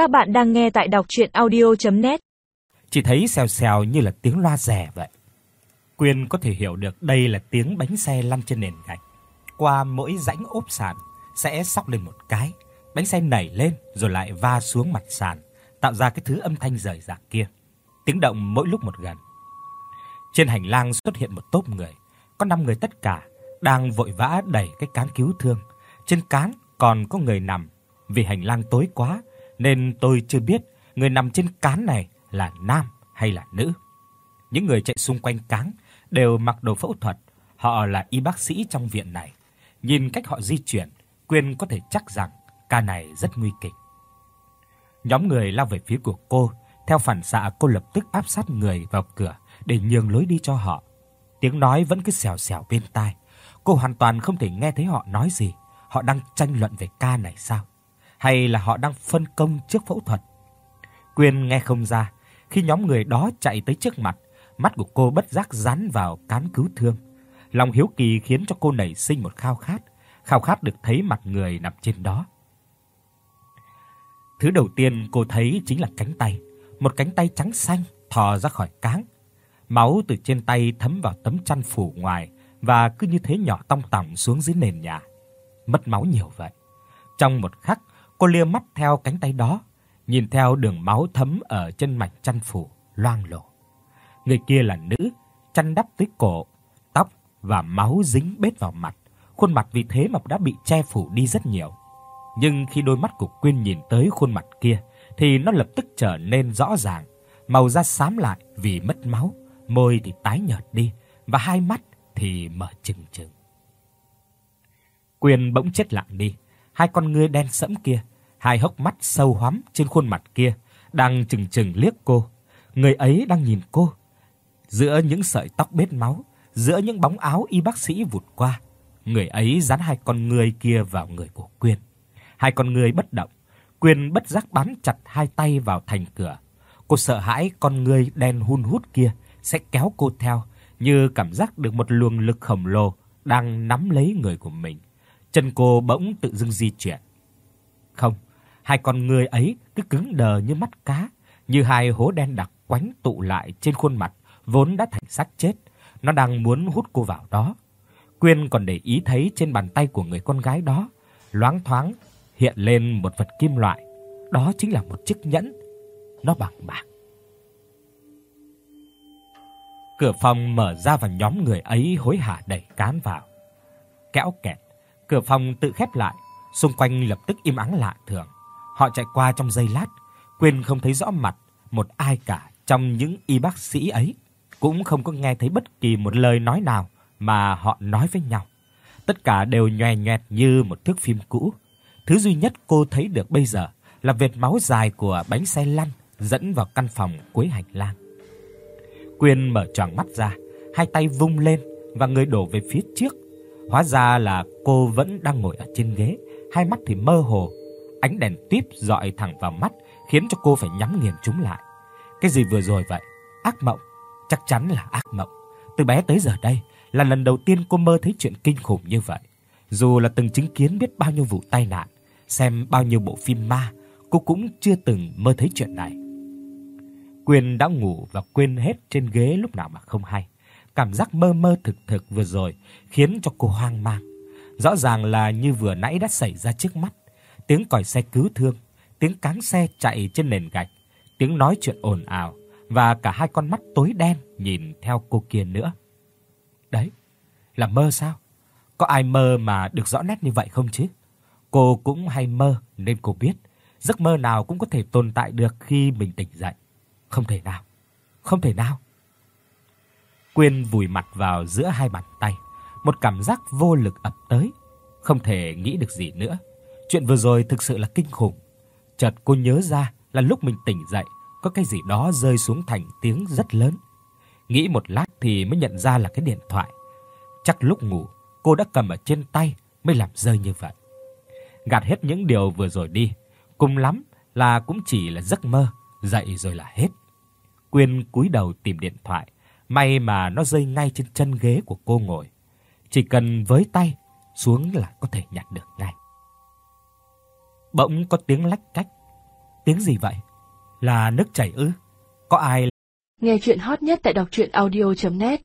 Các bạn đang nghe tại đọc audio net Chỉ thấy xèo xèo như là tiếng loa rẻ vậy. Quyên có thể hiểu được đây là tiếng bánh xe lăn trên nền gạch. Qua mỗi rãnh ốp sàn sẽ sóc lên một cái, bánh xe nảy lên rồi lại va xuống mặt sàn, tạo ra cái thứ âm thanh rời rạc kia. Tiếng động mỗi lúc một gần. Trên hành lang xuất hiện một tốp người, có 5 người tất cả đang vội vã đẩy cái cán cứu thương. Trên cán còn có người nằm, vì hành lang tối quá nên tôi chưa biết người nằm trên cán này là nam hay là nữ. Những người chạy xung quanh cán đều mặc đồ phẫu thuật, họ là y bác sĩ trong viện này. Nhìn cách họ di chuyển, Quyên có thể chắc rằng ca này rất nguy kịch. Nhóm người lao về phía của cô, theo phản xạ cô lập tức áp sát người vào cửa để nhường lối đi cho họ. Tiếng nói vẫn cứ xèo xèo bên tai. Cô hoàn toàn không thể nghe thấy họ nói gì. Họ đang tranh luận về ca này sao? Hay là họ đang phân công trước phẫu thuật? Quyên nghe không ra, khi nhóm người đó chạy tới trước mặt, mắt của cô bất giác dán vào cán cứu thương. Lòng hiếu kỳ khiến cho cô nảy sinh một khao khát, khao khát được thấy mặt người nằm trên đó. Thứ đầu tiên cô thấy chính là cánh tay, một cánh tay trắng xanh thò ra khỏi cáng. Máu từ trên tay thấm vào tấm chăn phủ ngoài và cứ như thế nhỏ tong tỏng xuống dưới nền nhà. Mất máu nhiều vậy. Trong một khắc, cô lia mắt theo cánh tay đó, nhìn theo đường máu thấm ở chân mạch chăn phủ loang lổ. Người kia là nữ, chăn đắp tới cổ, tóc và máu dính bết vào mặt, khuôn mặt vì thế mà đã bị che phủ đi rất nhiều. Nhưng khi đôi mắt của Quyên nhìn tới khuôn mặt kia thì nó lập tức trở nên rõ ràng, màu da xám lại vì mất máu, môi thì tái nhợt đi và hai mắt thì mở trừng trừng. Quyên bỗng chết lặng đi, hai con ngươi đen sẫm kia, hai hốc mắt sâu hoắm trên khuôn mặt kia đang chừng chừng liếc cô. Người ấy đang nhìn cô. Giữa những sợi tóc bết máu, giữa những bóng áo y bác sĩ vụt qua, người ấy dán hai con người kia vào người của Quyên. Hai con người bất động, Quyên bất giác bám chặt hai tay vào thành cửa. Cô sợ hãi con người đen hun hút kia sẽ kéo cô theo, như cảm giác được một luồng lực khổng lồ đang nắm lấy người của mình. Chân cô bỗng tự dưng di chuyển. Không, hai con người ấy cứ cứng đờ như mắt cá, như hai hố đen đặc quánh tụ lại trên khuôn mặt vốn đã thành xác chết, nó đang muốn hút cô vào đó. Quyên còn để ý thấy trên bàn tay của người con gái đó loáng thoáng hiện lên một vật kim loại, đó chính là một chiếc nhẫn, nó bằng bạc. Cửa phòng mở ra và nhóm người ấy hối hả đẩy cán vào. Kéo kẹt, cửa phòng tự khép lại, xung quanh lập tức im ắng lạ thường. Họ chạy qua trong giây lát, quên không thấy rõ mặt một ai cả trong những y bác sĩ ấy, cũng không có nghe thấy bất kỳ một lời nói nào mà họ nói với nhau. Tất cả đều nhòe nhoẹt như một thước phim cũ. Thứ duy nhất cô thấy được bây giờ là vệt máu dài của bánh xe lăn dẫn vào căn phòng cuối hành lang. Quyên mở choàng mắt ra, hai tay vung lên và người đổ về phía trước. Hóa ra là cô vẫn đang ngồi ở trên ghế, hai mắt thì mơ hồ. Ánh đèn típ dọi thẳng vào mắt, khiến cho cô phải nhắm nghiền chúng lại. Cái gì vừa rồi vậy? Ác mộng, chắc chắn là ác mộng. Từ bé tới giờ đây là lần đầu tiên cô mơ thấy chuyện kinh khủng như vậy. Dù là từng chứng kiến biết bao nhiêu vụ tai nạn, xem bao nhiêu bộ phim ma, cô cũng chưa từng mơ thấy chuyện này. Quyên đã ngủ và quên hết trên ghế lúc nào mà không hay. Cảm giác mơ mơ thực thực vừa rồi khiến cho cô hoang mang. Rõ ràng là như vừa nãy đã xảy ra trước mắt, tiếng còi xe cứu thương, tiếng cáng xe chạy trên nền gạch, tiếng nói chuyện ồn ào và cả hai con mắt tối đen nhìn theo cô kia nữa. Đấy, là mơ sao? Có ai mơ mà được rõ nét như vậy không chứ? Cô cũng hay mơ nên cô biết, giấc mơ nào cũng có thể tồn tại được khi mình tỉnh dậy. Không thể nào. Không thể nào. Quyên vùi mặt vào giữa hai bàn tay, một cảm giác vô lực ập tới, không thể nghĩ được gì nữa. Chuyện vừa rồi thực sự là kinh khủng. Chợt cô nhớ ra là lúc mình tỉnh dậy, có cái gì đó rơi xuống thành tiếng rất lớn. Nghĩ một lát thì mới nhận ra là cái điện thoại. Chắc lúc ngủ, cô đã cầm ở trên tay mới làm rơi như vậy. Gạt hết những điều vừa rồi đi, cùng lắm là cũng chỉ là giấc mơ, dậy rồi là hết. Quyên cúi đầu tìm điện thoại, may mà nó rơi ngay trên chân ghế của cô ngồi. Chỉ cần với tay xuống là có thể nhặt được ngay. Bỗng có tiếng lách cách. Tiếng gì vậy? Là nước chảy ư? Có ai Nghe chuyện hot nhất tại đọc audio net